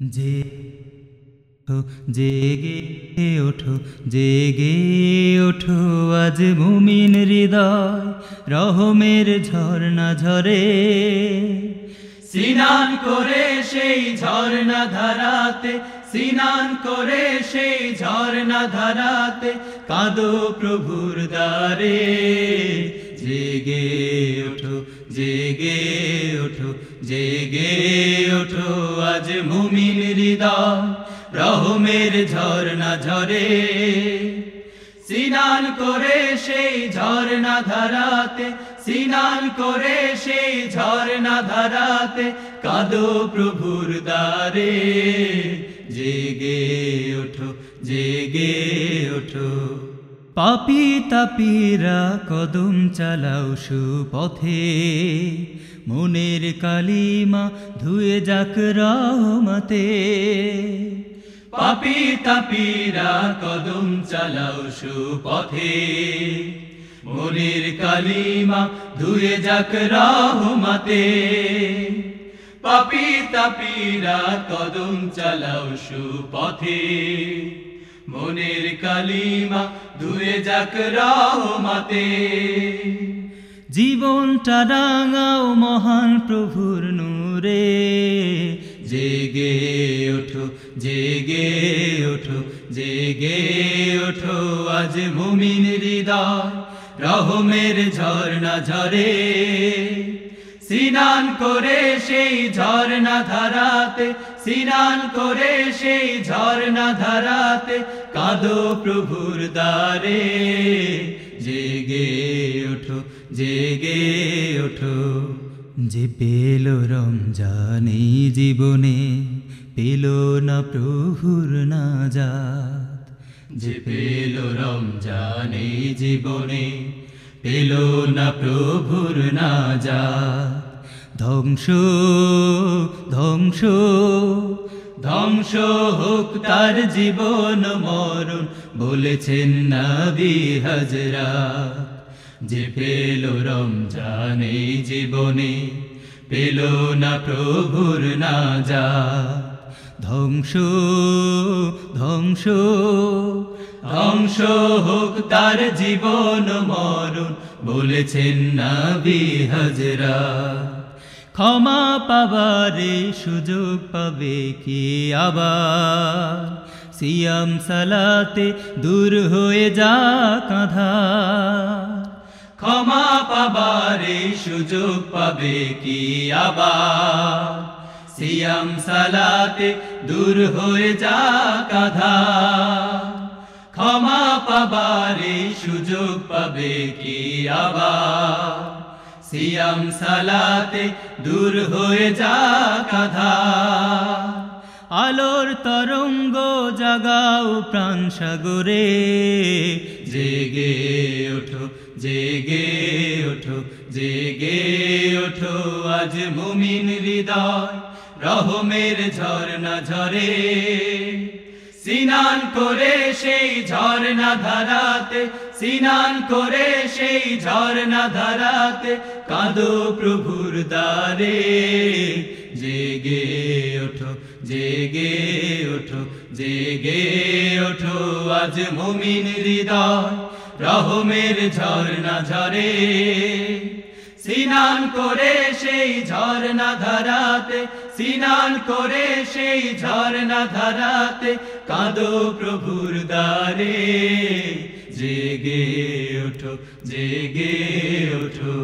যে জেগে ওঠো জেগে ওঠো আজ মুমিন হৃদয়, রহমের ঝর্ণা ঝরে। সিনান করে সেই ঝর্ণা ধারাতে, সিনান করে সেই ঝর্ণা ধারাতে, কাঁদো প্রভুর দ্বারে। জেগে ওঠো জেগে ওঠো জেগে ওঠো আজ মুমিন হৃদয়, রহমের ঝর্ণা ঝরে। সিনান করে সেই ঝর্ণা ধারাতে, সিনান করে সেই ঝর্ণা ধারাতে, কাদো প্রভুর দ্বারে। জেগে ওঠো জেগে ওঠো। পাপি তাপিরা কদম চালাও সুপথে। মনের কালিমা ধুয়ে যাক রহমতে। পাপি তাপিরা কদম চালাও সুপথে। মনের কালিমা ধুয়ে যাক রহমতে। পাপি তাপিরা কদম চালাও সুপথে। মনের কালিমা ধুয়ে যাক রহমতে। জীবনটা রাঙাও মহান প্রভুর নূরে। জেগে ওঠো জেগে ওঠো জেগে ওঠো আজ মুমিন হৃদয়, রহমের ঝর্ণা ঝরে। সিনান করে সেই ঝর্ণা ধারাতে, সিনান করে সেই ঝর্ণা ধারাতে কাঁদো প্রভুর দ্বারে। জেগে ওঠো জেগে ওঠো, যে পেল রমজান জীবনে, পেল না প্রভুর না যাত যে পেল রমজান জীবনে পেল না প্রভুর না যা ধ্বংস ধ্বংস ধ্বংস হোক তার জীবন মরণ, বলেছেন নবী হাজরা যে পেল রমজান এই জীবনে, পেল না প্রভুর না যা ধ্বংস ধ্বংস ধ্বংস হোক তার জীবন মরণ, বলেছেন নবী হাজরা ক্ষমা পাবারে সুযোগ পাবে কি আবার? সিয়াম সালাতে দূর হয়ে যা কাঁধা ক্ষমা পাবারে সুযোগ পাবে কি আবার? সিয়াম সালাতে দূর হয়ে যা কাধা পাবারে সুযোগ পাবে কি আবার? সিয়াম সালাতে দূর হয়ে যা কাধা আলোর তরঙ্গ জাগাও প্রাণ সাগরে। জেগে ওঠো জেগে ওঠো জেগে ওঠো আজ মুমিন হৃদয়, রহমের ঝর্ণা ঝরে। সিনান করে সেই ঝর্ণা ধারাতে, সিনান করে সেই ঝর্ণা ধারাতে, কাঁদো প্রভুর দ্বারে। জেগে ওঠো জেগে ওঠো জেগে ওঠো আজ মুমিন হৃদয়, রহমের ঝর্ণা ঝরে। সিনান করে সেই ঝর্ণা ধারাতে সিনান করে সেই ঝর্ণা ধারাতে কাঁদো প্রভুর দ্বারে। জেগে ওঠো জেগে ওঠো।